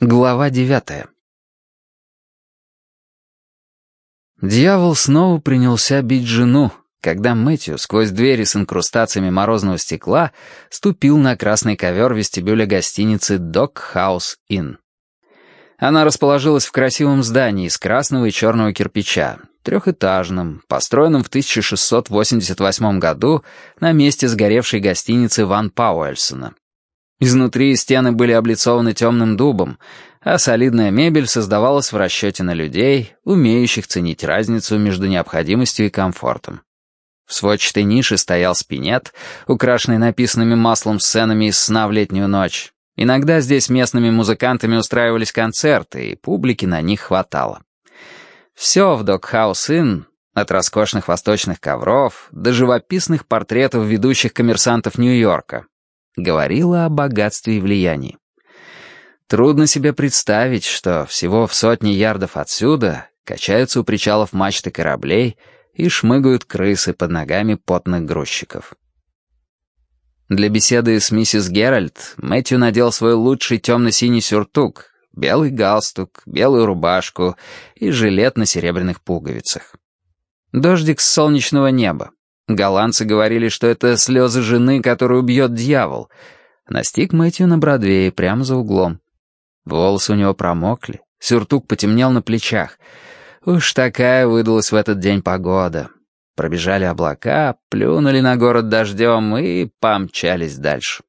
Глава девятая Дьявол снова принялся бить жену, когда Мэтью сквозь двери с инкрустациями морозного стекла ступил на красный ковер вестибюля гостиницы «Док Хаус Инн». Она расположилась в красивом здании из красного и черного кирпича, трехэтажном, построенном в 1688 году на месте сгоревшей гостиницы Ван Пауэльсона, Изнутри стены были облицованы темным дубом, а солидная мебель создавалась в расчете на людей, умеющих ценить разницу между необходимостью и комфортом. В сводчатой нише стоял спинет, украшенный написанными маслом сценами из сна в летнюю ночь. Иногда здесь местными музыкантами устраивались концерты, и публики на них хватало. Все в Докхаус Инн, от роскошных восточных ковров до живописных портретов ведущих коммерсантов Нью-Йорка, говорила о богатстве и влиянии. Трудно себе представить, что всего в сотни ярдов отсюда качаются у причалов мачты кораблей и шмыгают крысы под ногами потных грузчиков. Для беседы с миссис Геральт Мэтью надел свой лучший темно-синий сюртук, белый галстук, белую рубашку и жилет на серебряных пуговицах. Дождик с солнечного неба, Голландцы говорили, что это слезы жены, которую бьет дьявол. Настиг Мэтью на Бродвее, прямо за углом. Волосы у него промокли, сюртук потемнел на плечах. Уж такая выдалась в этот день погода. Пробежали облака, плюнули на город дождем и помчались дальше.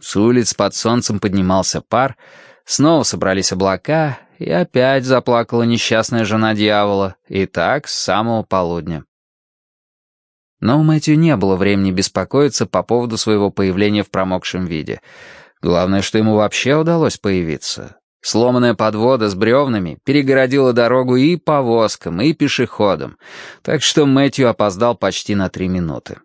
С улиц под солнцем поднимался пар, снова собрались облака, и опять заплакала несчастная жена дьявола, и так с самого полудня. Но у Мэтью не было времени беспокоиться по поводу своего появления в промокшем виде. Главное, что ему вообще удалось появиться. Сломанная подвода с бревнами перегородила дорогу и повозкам, и пешеходам, так что Мэтью опоздал почти на три минуты.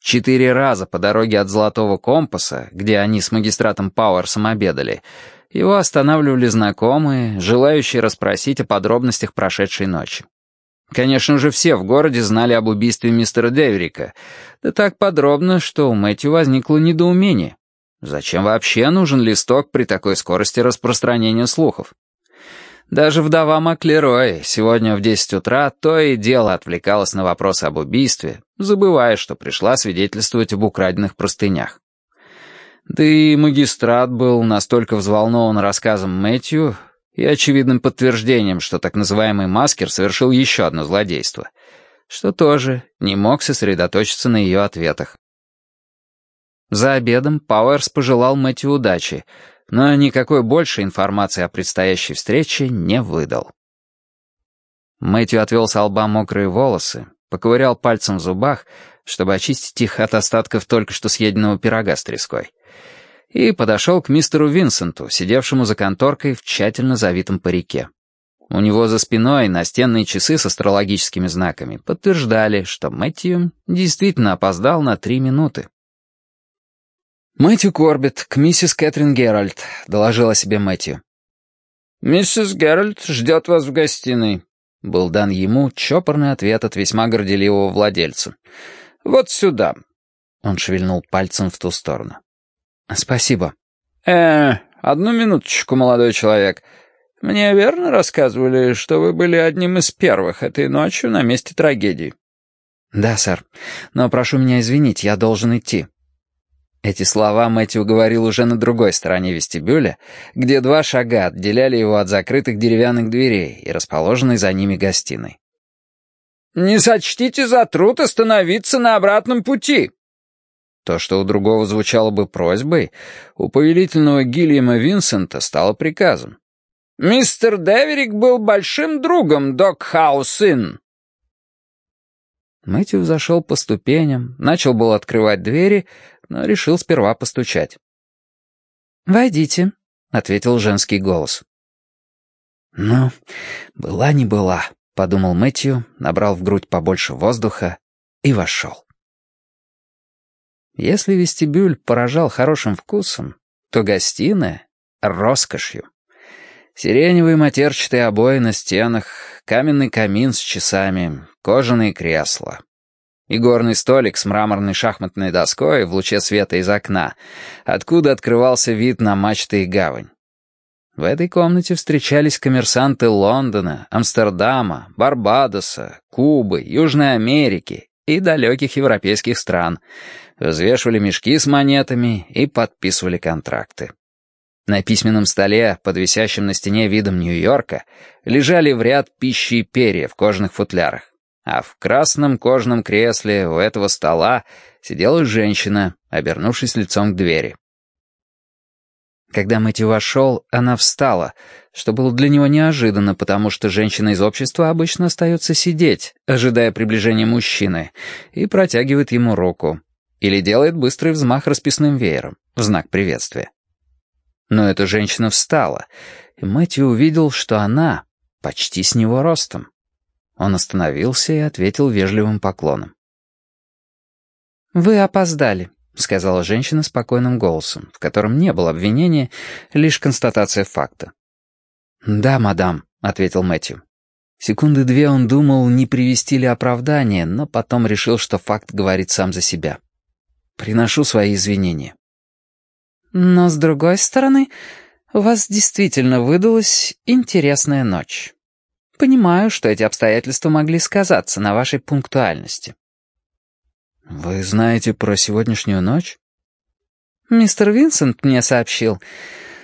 Четыре раза по дороге от Золотого Компаса, где они с магистратом Пауэрсом обедали, его останавливали знакомые, желающие расспросить о подробностях прошедшей ночи. Конечно же, все в городе знали об убийстве мистера Деверика, да так подробно, что у Мэтью возникло недоумение. Зачем вообще нужен листок при такой скорости распространения слухов? Даже вдова Маклерой сегодня в 10 утра то и дело отвлекалась на вопросы об убийстве, забывая, что пришла свидетельствовать об украденных простынях. Да и магистрат был настолько взволнован рассказом Мэтью, и очевидным подтверждением, что так называемый Маскер совершил еще одно злодейство, что тоже не мог сосредоточиться на ее ответах. За обедом Пауэрс пожелал Мэтью удачи, но никакой больше информации о предстоящей встрече не выдал. Мэтью отвел с лба мокрые волосы, поковырял пальцем в зубах, чтобы очистить их от остатков только что съеденного пирога с треской — и подошел к мистеру Винсенту, сидевшему за конторкой в тщательно завитом парике. У него за спиной настенные часы с астрологическими знаками подтверждали, что Мэтью действительно опоздал на три минуты. «Мэтью Корбет, к миссис Кэтрин Геральт», — доложил о себе Мэтью. «Миссис Геральт ждет вас в гостиной», — был дан ему чопорный ответ от весьма горделивого владельца. «Вот сюда». Он шевельнул пальцем в ту сторону. «Спасибо». «Э, одну минуточку, молодой человек. Мне верно рассказывали, что вы были одним из первых этой ночью на месте трагедии?» «Да, сэр. Но прошу меня извинить, я должен идти». Эти слова Мэтью говорил уже на другой стороне вестибюля, где два шага отделяли его от закрытых деревянных дверей и расположенной за ними гостиной. «Не сочтите за труд остановиться на обратном пути», то, что у другого звучало бы просьбой, у повелительного Гильяма Винсента стало приказом. «Мистер Деверик был большим другом Док Хаусин». Мэтью зашел по ступеням, начал был открывать двери, но решил сперва постучать. «Войдите», — ответил женский голос. «Ну, была не была», — подумал Мэтью, набрал в грудь побольше воздуха и вошел. Если вестибюль поражал хорошим вкусом, то гостиная — роскошью. Сиреневые матерчатые обои на стенах, каменный камин с часами, кожаные кресла. Игорный столик с мраморной шахматной доской в луче света из окна, откуда открывался вид на мачты и гавань. В этой комнате встречались коммерсанты Лондона, Амстердама, Барбадоса, Кубы, Южной Америки и далеких европейских стран, взвешивали мешки с монетами и подписывали контракты. На письменном столе, под висящим на стене видом Нью-Йорка, лежали в ряд пищи и перья в кожаных футлярах. А в красном кожаном кресле у этого стола сидела женщина, обернувшись лицом к двери. Когда Мэтью вошел, она встала, что было для него неожиданно, потому что женщина из общества обычно остается сидеть, ожидая приближения мужчины, и протягивает ему руку. Или делает быстрый взмах расписным веером, в знак приветствия. Но эта женщина встала, и Мэтью увидел, что она почти с него ростом. Он остановился и ответил вежливым поклоном. «Вы опоздали», — сказала женщина спокойным голосом, в котором не было обвинения, лишь констатация факта. «Да, мадам», — ответил Мэтью. Секунды две он думал, не привести ли оправдание, но потом решил, что факт говорит сам за себя. «Приношу свои извинения». Но, с другой стороны, у вас действительно выдалась интересная ночь. Понимаю, что эти обстоятельства могли сказаться на вашей пунктуальности. Вы знаете про сегодняшнюю ночь? Мистер Винсент мне сообщил.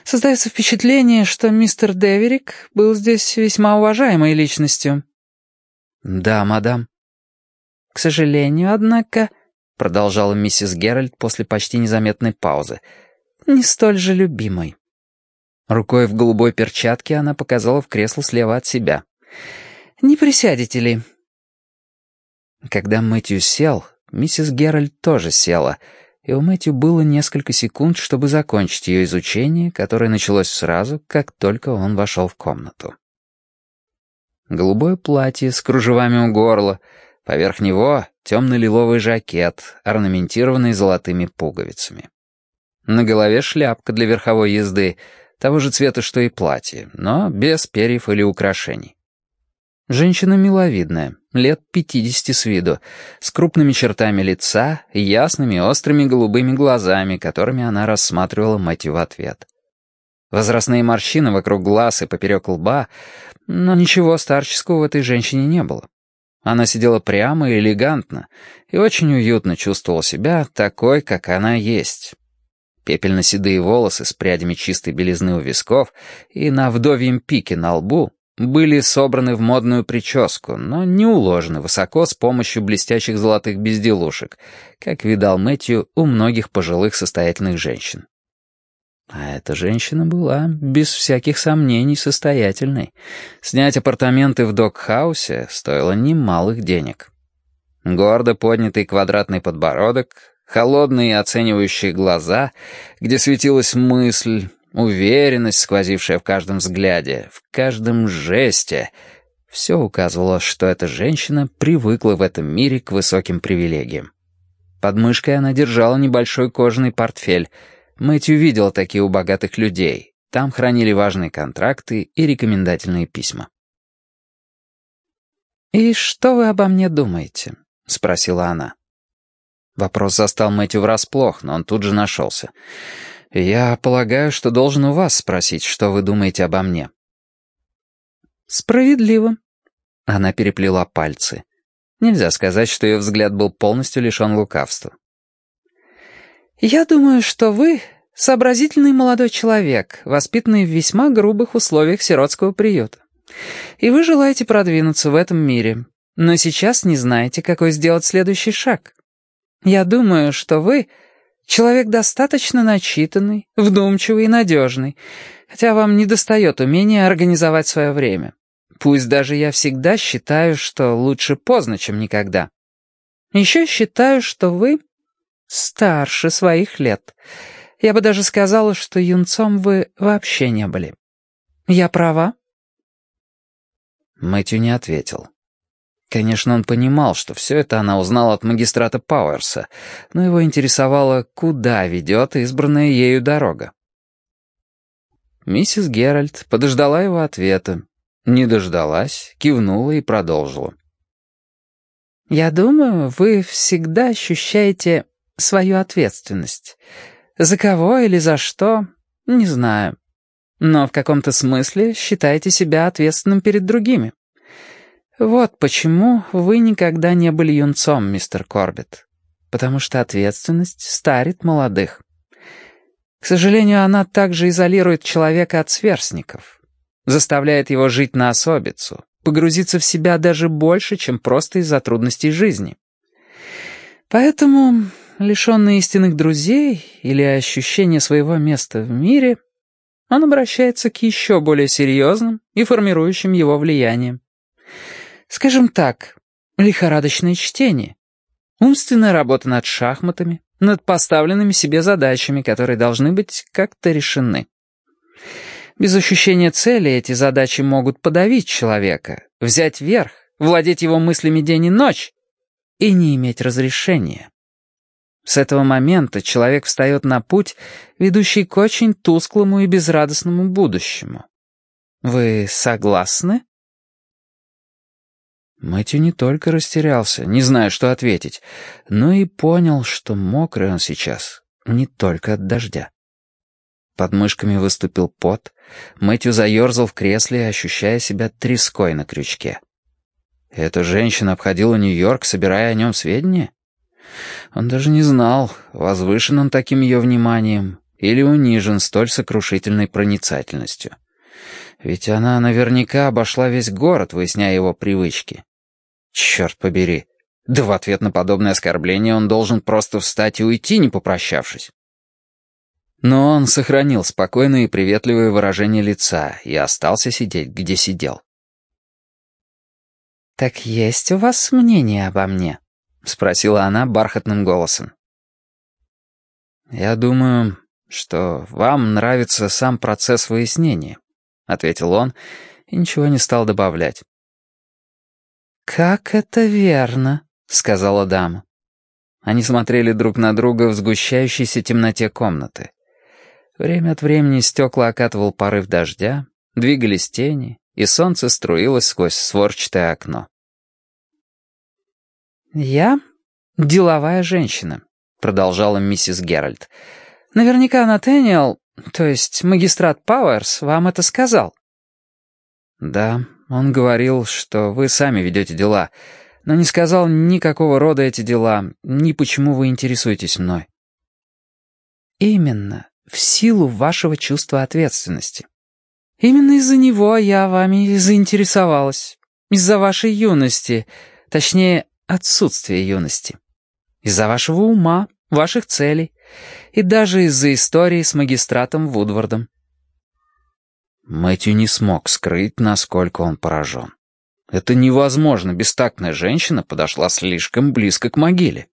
Создается впечатление, что мистер Деверик был здесь весьма уважаемой личностью. Да, мадам. К сожалению, однако, продолжала миссис Геральт после почти незаметной паузы, — не столь же любимой. Рукой в голубой перчатке она показала в кресло слева от себя. «Не присядете ли?» Когда Мэтью сел, миссис Геральт тоже села, и у Мэтью было несколько секунд, чтобы закончить ее изучение, которое началось сразу, как только он вошел в комнату. Голубое платье с кружевами у горла, поверх него темно-лиловый жакет, орнаментированный золотыми пуговицами. На голове шляпка для верховой езды, того же цвета, что и платье, но без перьев или украшений. Женщина миловидная, лет пятидесяти с виду, с крупными чертами лица и ясными острыми голубыми глазами, которыми она рассматривала Мэтью в ответ. Возрастные морщины вокруг глаз и поперек лба, но ничего старческого в этой женщине не было. Она сидела прямо и элегантно, и очень уютно чувствовала себя такой, как она есть, Пепельно-седые волосы с прядями чистой белизны у висков и на вдовьем пике на лбу были собраны в модную прическу, но не уложены высоко с помощью блестящих золотых безделушек, как видал Мэтью у многих пожилых состоятельных женщин. А эта женщина была, без всяких сомнений, состоятельной. Снять апартаменты в док-хаусе стоило немалых денег. Гордо поднятый квадратный подбородок, холодные оценивающие глаза, где светилась мысль, уверенность, сквозившая в каждом взгляде, в каждом жесте. Все указывало, что эта женщина привыкла в этом мире к высоким привилегиям. Под мышкой она держала небольшой кожаный портфель. Мэтью видел такие у богатых людей. Там хранили важные контракты и рекомендательные письма. «И что вы обо мне думаете?» — спросила она. Вопрос застал Мэтью врасплох, но он тут же нашелся. «Я полагаю, что должен у вас спросить, что вы думаете обо мне». «Справедливо». Она переплела пальцы. Нельзя сказать, что ее взгляд был полностью лишен лукавства. «Я думаю, что вы сообразительный молодой человек, воспитанный в весьма грубых условиях сиротского приюта. И вы желаете продвинуться в этом мире, но сейчас не знаете, какой сделать следующий шаг. Я думаю, что вы человек достаточно начитанный, вдумчивый и надежный, хотя вам недостает умения организовать свое время. Пусть даже я всегда считаю, что лучше поздно, чем никогда. Еще считаю, что вы старше своих лет. Я бы даже сказала, что юнцом вы вообще не были. Я права?» Мэтью не ответил. Конечно, он понимал, что все это она узнала от магистрата Пауэрса, но его интересовало, куда ведет избранная ею дорога. Миссис Геральт подождала его ответа, не дождалась, кивнула и продолжила. «Я думаю, вы всегда ощущаете свою ответственность. За кого или за что, не знаю. но в каком-то смысле считаете себя ответственным перед другими. Вот почему вы никогда не были юнцом, мистер Корбетт. Потому что ответственность старит молодых. К сожалению, она также изолирует человека от сверстников, заставляет его жить на особицу, погрузиться в себя даже больше, чем просто из-за трудностей жизни. Поэтому, лишенный истинных друзей или ощущения своего места в мире, он обращается к еще более серьезным и формирующим его влияниям. Скажем так, лихорадочное чтение, умственная работа над шахматами, над поставленными себе задачами, которые должны быть как-то решены. Без ощущения цели эти задачи могут подавить человека, взять верх, владеть его мыслями день и ночь и не иметь разрешения. С этого момента человек встает на путь, ведущий к очень тусклому и безрадостному будущему. Вы согласны? Мэтью не только растерялся, не зная, что ответить, но и понял, что мокрый он сейчас не только от дождя. Под мышками выступил пот, Мэтью заерзал в кресле, ощущая себя треской на крючке. Эта женщина обходила Нью-Йорк, собирая о нем сведения? Он даже не знал, возвышен он таким ее вниманием или унижен столь сокрушительной проницательностью. Ведь она наверняка обошла весь город, выясняя его привычки. Черт побери. Да в ответ на подобное оскорбление он должен просто встать и уйти, не попрощавшись. Но он сохранил спокойное и приветливое выражение лица и остался сидеть, где сидел. «Так есть у вас мнение обо мне?» — спросила она бархатным голосом. «Я думаю, что вам нравится сам процесс выяснения», — ответил он и ничего не стал добавлять. «Как это верно», — сказала дама. Они смотрели друг на друга в сгущающейся темноте комнаты. Время от времени стекла окатывал порыв дождя, двигались тени, и солнце струилось сквозь сворчатое окно. «Я деловая женщина», — продолжала миссис Геральт. «Наверняка Натаниэл, то есть магистрат Пауэрс, вам это сказал». «Да, он говорил, что вы сами ведете дела, но не сказал никакого рода эти дела, ни почему вы интересуетесь мной». «Именно, в силу вашего чувства ответственности. Именно из-за него я вами заинтересовалась. Из-за вашей юности, точнее, отсутствия юности. Из-за вашего ума, ваших целей и даже из-за истории с магистратом Вудвардом. Мэтью не смог скрыть, насколько он поражен. Это невозможно, бестактная женщина подошла слишком близко к могиле.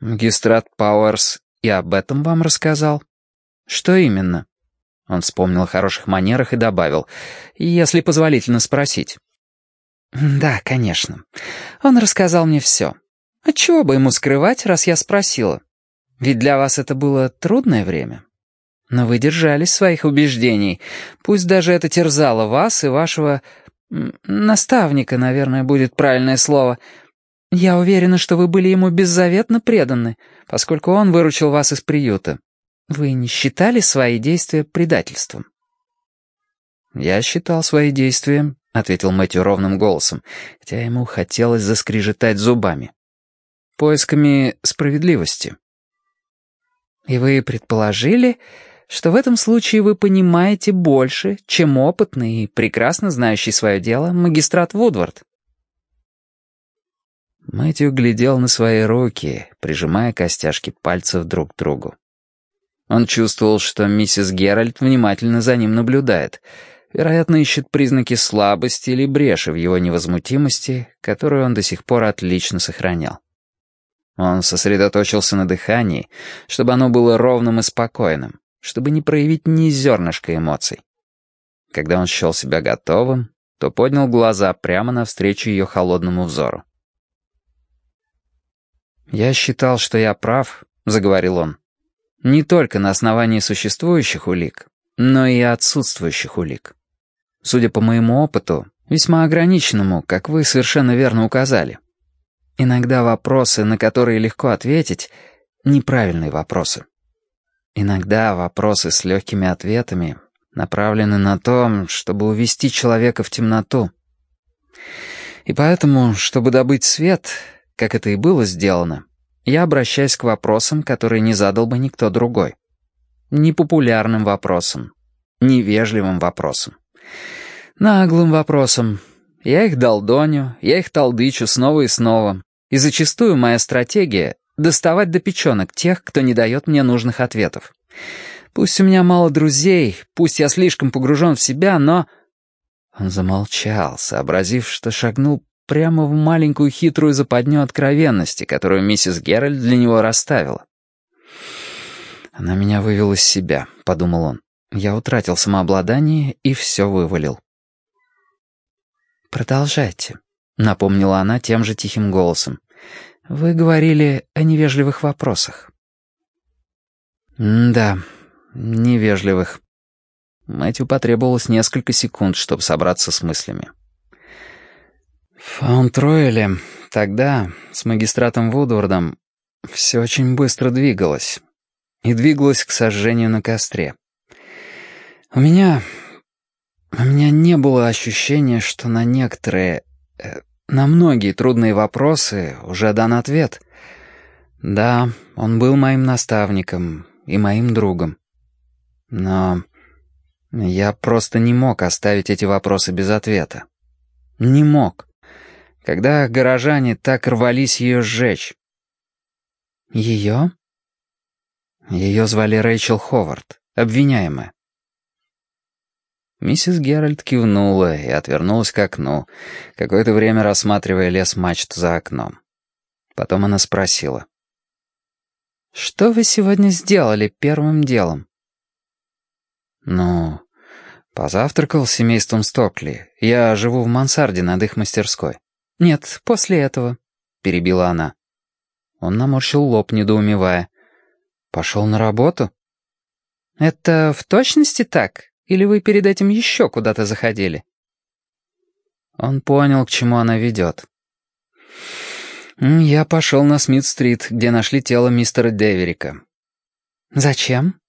Магистрат Пауэрс и об этом вам рассказал? Что именно? Он вспомнил о хороших манерах и добавил, если позволительно спросить. Да, конечно. Он рассказал мне все. Отчего бы ему скрывать, раз я спросила? Ведь для вас это было трудное время. Но вы держались своих убеждений. Пусть даже это терзало вас и вашего... наставника, наверное, будет правильное слово. Я уверена, что вы были ему беззаветно преданы, поскольку он выручил вас из приюта. Вы не считали свои действия предательством? «Я считал свои действия», — ответил Мэтью ровным голосом, хотя ему хотелось заскрежетать зубами. «Поисками справедливости». «И вы предположили, что в этом случае вы понимаете больше, чем опытный и прекрасно знающий свое дело магистрат Вудвард. Мэтью глядел на свои руки, прижимая костяшки пальцев друг к другу. Он чувствовал, что миссис Геральт внимательно за ним наблюдает, вероятно, ищет признаки слабости или бреши в его невозмутимости, которую он до сих пор отлично сохранял. Он сосредоточился на дыхании, чтобы оно было ровным и спокойным, чтобы не проявить ни зернышка эмоций. Когда он счел себя готовым, то поднял глаза прямо навстречу ее холодному взору. «Я считал, что я прав», — заговорил он, — «не только на основании существующих улик, но и отсутствующих улик. Судя по моему опыту, весьма ограниченному, как вы совершенно верно указали. Иногда вопросы, на которые легко ответить, — неправильные вопросы. Иногда вопросы с легкими ответами направлены на то, чтобы увести человека в темноту. И поэтому, чтобы добыть свет, как это и было сделано, я обращаюсь к вопросам, которые не задал бы никто другой. Непопулярным вопросам, невежливым вопросам, наглым вопросам. Я их долдоню, я их толдычу снова и снова. И зачастую моя стратегия — доставать до печенок тех, кто не дает мне нужных ответов. Пусть у меня мало друзей, пусть я слишком погружен в себя, но...» Он замолчал, сообразив, что шагнул прямо в маленькую хитрую западню откровенности, которую миссис Геральт для него расставила. «Она меня вывела из себя», — подумал он. Я утратил самообладание и все вывалил. «Продолжайте», — напомнила она тем же тихим голосом. «Вы говорили о невежливых вопросах». «Да, невежливых». Мэтью потребовалось несколько секунд, чтобы собраться с мыслями. Фаунтройле тогда, с магистратом Вудвардом, все очень быстро двигалось. И двигалось к сожжению на костре. У меня... У меня не было ощущения, что на некоторые... Э, на многие трудные вопросы уже дан ответ. Да, он был моим наставником, и моим другом. Но я просто не мог оставить эти вопросы без ответа. Не мог. Когда горожане так рвались ее сжечь. Ее? Ее звали Рэйчел Ховард, обвиняемая. Миссис Геральт кивнула и отвернулась к окну, какое-то время рассматривая лес мачт за окном. Потом она спросила. «Что вы сегодня сделали первым делом?» «Ну, позавтракал с семейством Стокли. Я живу в мансарде над их мастерской». «Нет, после этого», — перебила она. Он наморщил лоб, недоумевая. «Пошел на работу?» «Это в точности так? Или вы перед этим еще куда-то заходили?» Он понял, к чему она ведет. «Я пошел на Смит-стрит, где нашли тело мистера Деверика». «Зачем?»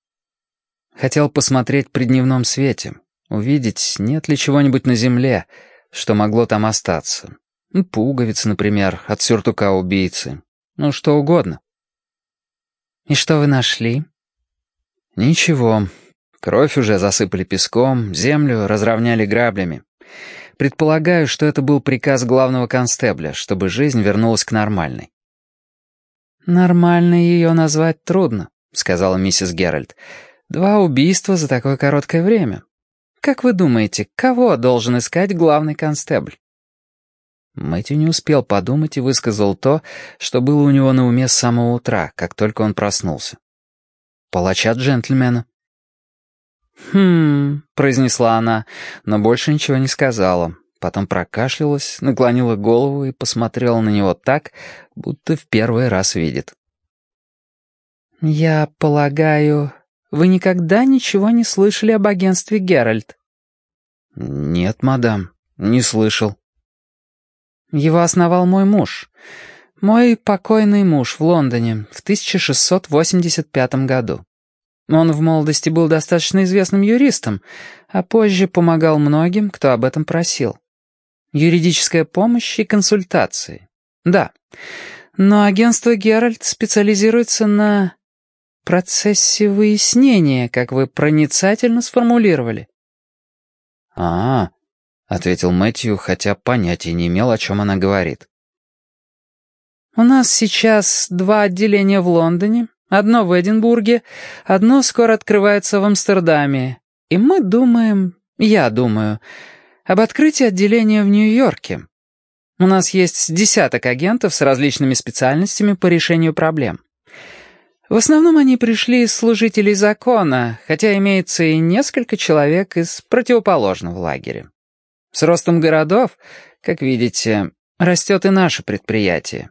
«Хотел посмотреть при дневном свете, увидеть, нет ли чего-нибудь на земле, что могло там остаться. Ну, пуговицы, например, от сюртука убийцы. Ну, что угодно». «И что вы нашли?» «Ничего. Кровь уже засыпали песком, землю разровняли граблями. Предполагаю, что это был приказ главного констебля, чтобы жизнь вернулась к нормальной. «Нормальной ее назвать трудно», — сказала миссис Геральт. «Два убийства за такое короткое время. Как вы думаете, кого должен искать главный констебль?» Мэтью не успел подумать и высказал то, что было у него на уме с самого утра, как только он проснулся. «Палача джентльмена». «Хм...» — произнесла она, но больше ничего не сказала. Потом прокашлялась, наклонила голову и посмотрела на него так, будто в первый раз видит. «Я полагаю, вы никогда ничего не слышали об агентстве Геральт?» «Нет, мадам, не слышал». «Его основал мой муж. Мой покойный муж в Лондоне в 1685 году. Он в молодости был достаточно известным юристом, а позже помогал многим, кто об этом просил. Юридическая помощь и консультации. Да. Но агентство «Геральт» специализируется на процессе выяснения, как вы проницательно сформулировали. «А, -а — ответил Мэтью, хотя понятия не имел, о чем она говорит. «У нас сейчас два отделения в Лондоне, Одно в Эдинбурге, одно скоро открывается в Амстердаме. И мы думаем, я думаю, об открытии отделения в Нью-Йорке. У нас есть десяток агентов с различными специальностями по решению проблем. В основном они пришли из служителей закона, хотя имеется и несколько человек из противоположного лагеря. С ростом городов, как видите, растет и наше предприятие.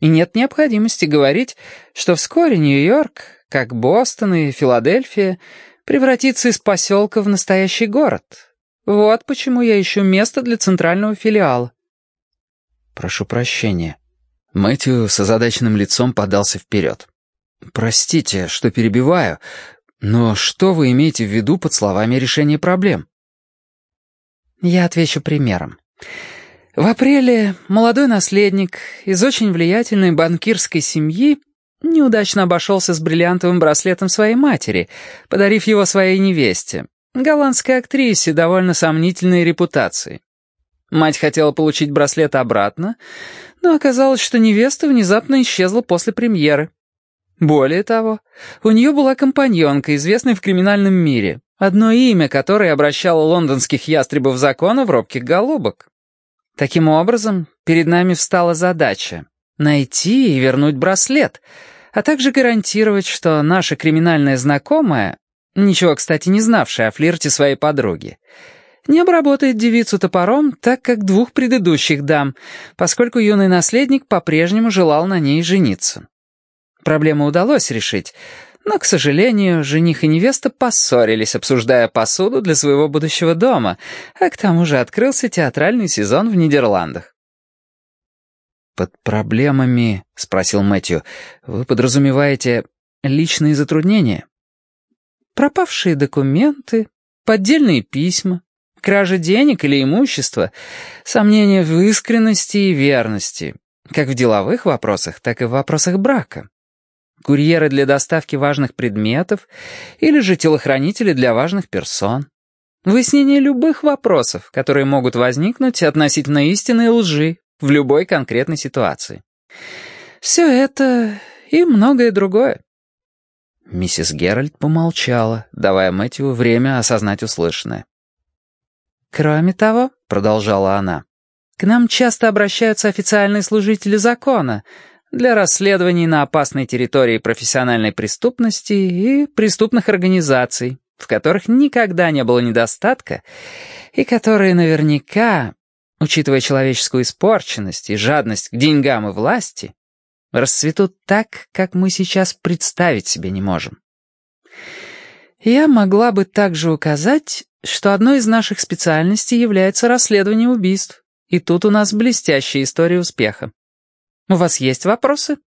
И нет необходимости говорить, что вскоре Нью-Йорк, как Бостон и Филадельфия, превратится из поселка в настоящий город. Вот почему я ищу место для центрального филиала. Прошу прощения. Мэтью с озадаченным лицом подался вперед. «Простите, что перебиваю, но что вы имеете в виду под словами решения проблем?» Я отвечу примером. В апреле молодой наследник из очень влиятельной банкирской семьи неудачно обошелся с бриллиантовым браслетом своей матери, подарив его своей невесте, голландской актрисе довольно сомнительной репутации. Мать хотела получить браслет обратно, но оказалось, что невеста внезапно исчезла после премьеры. Более того, у нее была компаньонка, известная в криминальном мире, одно имя которой обращало лондонских ястребов закона в робких голубок. Таким образом, перед нами встала задача — найти и вернуть браслет, а также гарантировать, что наша криминальная знакомая, ничего, кстати, не знавшая о флирте своей подруги, не обработает девицу топором так, как двух предыдущих дам, поскольку юный наследник по-прежнему желал на ней жениться. Проблему удалось решить, но, к сожалению, жених и невеста поссорились, обсуждая посуду для своего будущего дома, а к тому же открылся театральный сезон в Нидерландах. «Под проблемами, — спросил Мэтью, — вы подразумеваете личные затруднения?» «Пропавшие документы, поддельные письма, кража денег или имущества, сомнения в искренности и верности, как в деловых вопросах, так и в вопросах брака курьеры для доставки важных предметов или же телохранители для важных персон. Выяснение любых вопросов, которые могут возникнуть относительно истины и лжи в любой конкретной ситуации. Все это и многое другое. Миссис Геральт помолчала, давая Мэтью время осознать услышанное. «Кроме того», — продолжала она, — «к нам часто обращаются официальные служители закона, для расследований на опасной территории профессиональной преступности и преступных организаций, в которых никогда не было недостатка, и которые наверняка, учитывая человеческую испорченность и жадность к деньгам и власти, расцветут так, как мы сейчас представить себе не можем. Я могла бы также указать, что одной из наших специальностей является расследование убийств, и тут у нас блестящая история успеха. У вас есть вопросы?»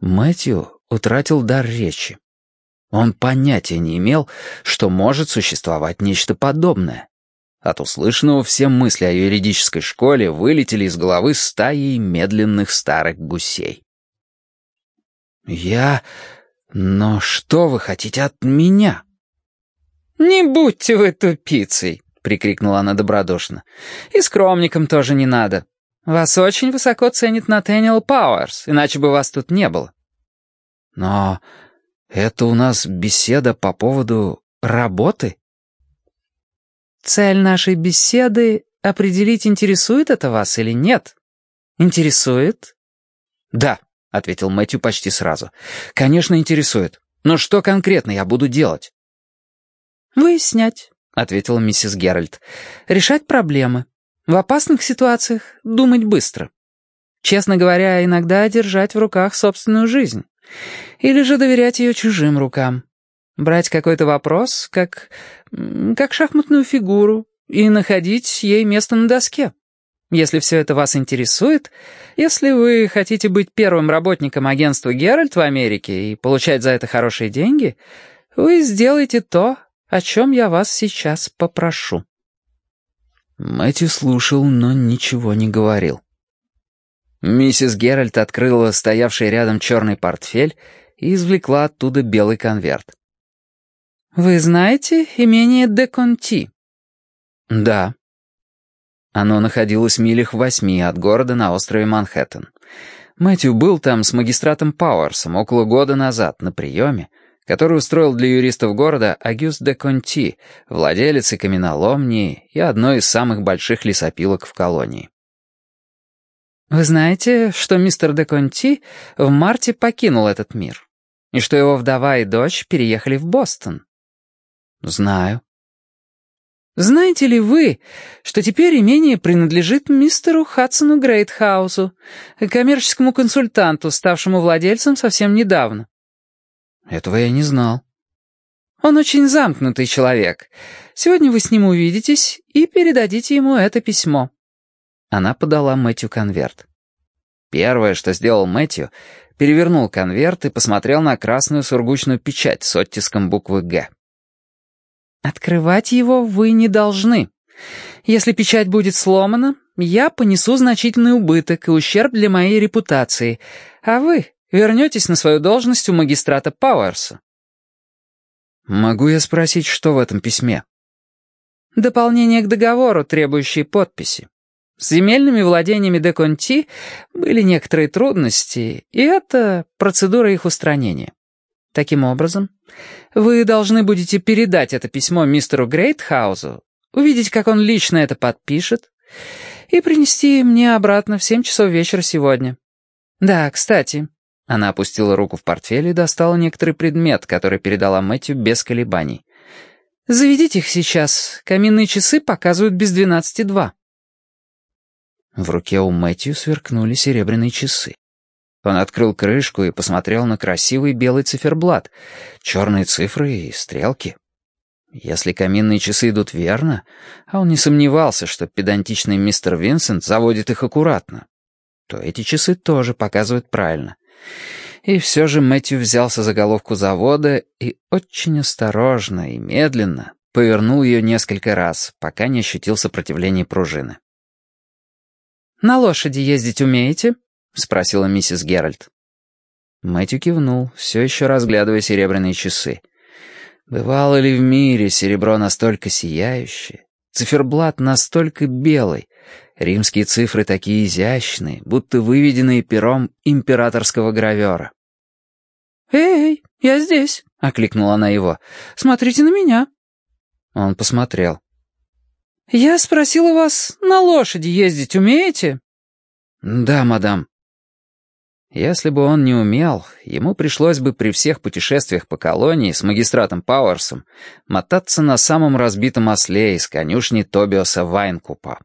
Мэтью утратил дар речи. Он понятия не имел, что может существовать нечто подобное. От услышанного все мысли о юридической школе вылетели из головы стаей медленных старых гусей. «Я... Но что вы хотите от меня?» «Не будьте вы тупицей!» — прикрикнула она добродушно. «И скромником тоже не надо. Вас очень высоко ценит Натаниэл Пауэрс, иначе бы вас тут не было». «Но это у нас беседа по поводу работы?» «Цель нашей беседы — определить, интересует это вас или нет. Интересует?» «Да», — ответил Мэтью почти сразу. «Конечно, интересует. Но что конкретно я буду делать?» «Выяснять», — ответила миссис Геральт. «Решать проблемы. В опасных ситуациях думать быстро. Честно говоря, иногда держать в руках собственную жизнь. Или же доверять ее чужим рукам. Брать какой-то вопрос, как... как шахматную фигуру, и находить ей место на доске. Если все это вас интересует, если вы хотите быть первым работником агентства «Геральт» в Америке и получать за это хорошие деньги, вы сделаете то, о чем я вас сейчас попрошу. Мэтью слушал, но ничего не говорил. Миссис Геральт открыла стоявший рядом черный портфель и извлекла оттуда белый конверт. «Вы знаете имение де Конти?» «Да». Оно находилось в милях восьми от города на острове Манхэттен. Мэтью был там с магистратом Пауэрсом около года назад на приеме, который устроил для юристов города Агюст де Конти, владелец и каменоломни и одной из самых больших лесопилок в колонии. «Вы знаете, что мистер де Конти в марте покинул этот мир, и что его вдова и дочь переехали в Бостон?» «Знаю». «Знаете ли вы, что теперь имение принадлежит мистеру Хадсону Грейтхаусу, коммерческому консультанту, ставшему владельцем совсем недавно?» Этого я не знал. Он очень замкнутый человек. Сегодня вы с ним увидитесь и передадите ему это письмо». Она подала Мэтью конверт. Первое, что сделал Мэтью, перевернул конверт и посмотрел на красную сургучную печать с оттиском буквы «Г». «Открывать его вы не должны. Если печать будет сломана, я понесу значительный убыток и ущерб для моей репутации, а вы вернетесь на свою должность у магистрата Пауэрса». «Могу я спросить, что в этом письме?» «Дополнение к договору, требующее подписи. С земельными владениями де Конти были некоторые трудности, и это процедура их устранения. Таким образом, вы должны будете передать это письмо мистеру Грейтхаузу, увидеть, как он лично это подпишет, и принести мне обратно в семь часов вечера сегодня. Да, кстати, она опустила руку в портфель и достала некоторый предмет, который передала Мэтью без колебаний. «Заведите их сейчас. Каминные часы показывают без двенадцати два». В руке у Мэтью сверкнули серебряные часы. Он открыл крышку и посмотрел на красивый белый циферблат, черные цифры и стрелки. Если каминные часы идут верно, а он не сомневался, что педантичный мистер Винсент заводит их аккуратно, то эти часы тоже показывают правильно. И все же Мэтью взялся за головку завода и очень осторожно и медленно повернул ее несколько раз, пока не ощутил сопротивление пружины. «На лошади ездить умеете?» — спросила миссис Геральт. Мэтью кивнул, все еще разглядывая серебряные часы. Бывало ли в мире серебро настолько сияющее, циферблат настолько белый, римские цифры такие изящные, будто выведенные пером императорского гравера? «Эй, я здесь!» — окликнула она его. «Смотрите на меня!» Он посмотрел. «Я спросила вас, на лошади ездить умеете?» «Да, мадам». Если бы он не умел, ему пришлось бы при всех путешествиях по колонии с магистратом Пауэрсом мотаться на самом разбитом осле из конюшни Тобиоса Вайнкупа.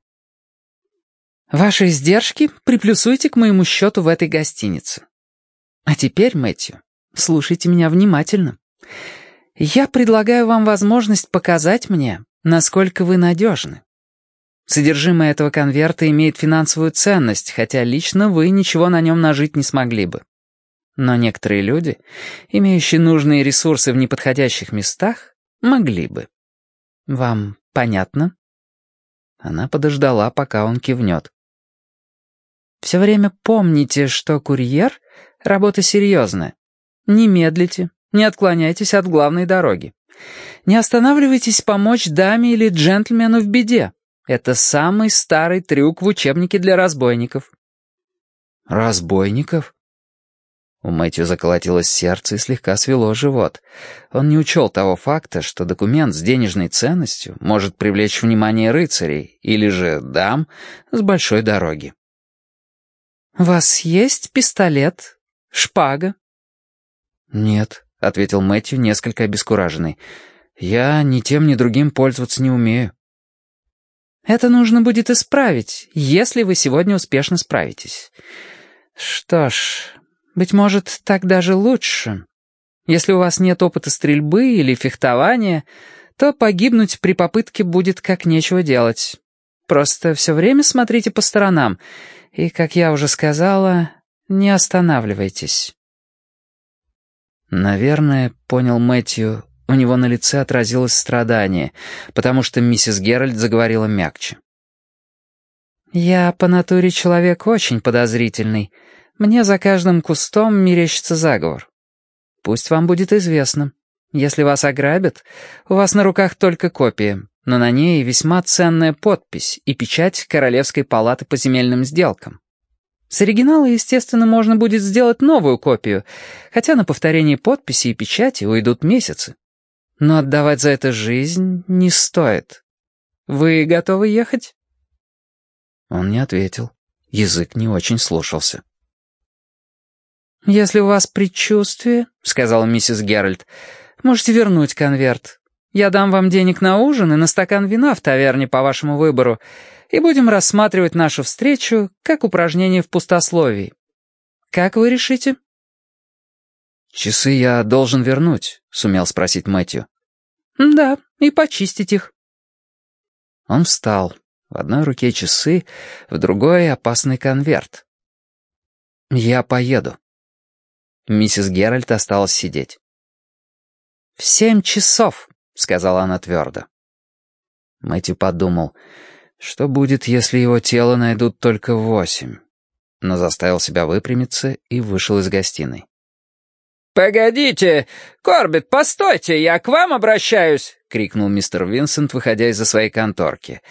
«Ваши издержки приплюсуйте к моему счету в этой гостинице. А теперь, Мэтью, слушайте меня внимательно. Я предлагаю вам возможность показать мне, насколько вы надежны. Содержимое этого конверта имеет финансовую ценность, хотя лично вы ничего на нем нажить не смогли бы. Но некоторые люди, имеющие нужные ресурсы в неподходящих местах, могли бы. Вам понятно? Она подождала, пока он кивнет. Все время помните, что курьер — работа серьезная. Не медлите, не отклоняйтесь от главной дороги. Не останавливайтесь помочь даме или джентльмену в беде. Это самый старый трюк в учебнике для разбойников». «Разбойников?» У Мэтью заколотилось сердце и слегка свело живот. Он не учел того факта, что документ с денежной ценностью может привлечь внимание рыцарей или же дам с большой дороги. «У вас есть пистолет? Шпага?» «Нет», — ответил Мэтью, несколько обескураженный. «Я ни тем, ни другим пользоваться не умею». Это нужно будет исправить, если вы сегодня успешно справитесь. Что ж, быть может, так даже лучше. Если у вас нет опыта стрельбы или фехтования, то погибнуть при попытке будет как нечего делать. Просто все время смотрите по сторонам, и, как я уже сказала, не останавливайтесь. Наверное, понял Мэтью, у него на лице отразилось страдание, потому что миссис Геральт заговорила мягче. «Я по натуре человек очень подозрительный. Мне за каждым кустом мерещится заговор. Пусть вам будет известно. Если вас ограбят, у вас на руках только копия, но на ней весьма ценная подпись и печать Королевской палаты по земельным сделкам. С оригинала, естественно, можно будет сделать новую копию, хотя на повторение подписи и печати уйдут месяцы. Но отдавать за это жизнь не стоит. Вы готовы ехать?» Он не ответил. Язык не очень слушался. «Если у вас предчувствие, — сказала миссис Геральт, — можете вернуть конверт. Я дам вам денег на ужин и на стакан вина в таверне по вашему выбору, и будем рассматривать нашу встречу как упражнение в пустословии. Как вы решите?» «Часы я должен вернуть», — сумел спросить Мэтью. «Да, и почистить их». Он встал. В одной руке часы, в другой — опасный конверт. «Я поеду». Миссис Геральт осталась сидеть. «В семь часов», — сказала она твердо. Мэтью подумал, что будет, если его тело найдут только в восемь, но заставил себя выпрямиться и вышел из гостиной. «Погодите! Корбет, постойте, я к вам обращаюсь!» — крикнул мистер Винсент, выходя из-за своей конторки.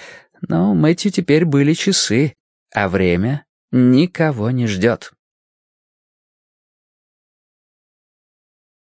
Но у Мэтью теперь были часы, а время никого не ждет.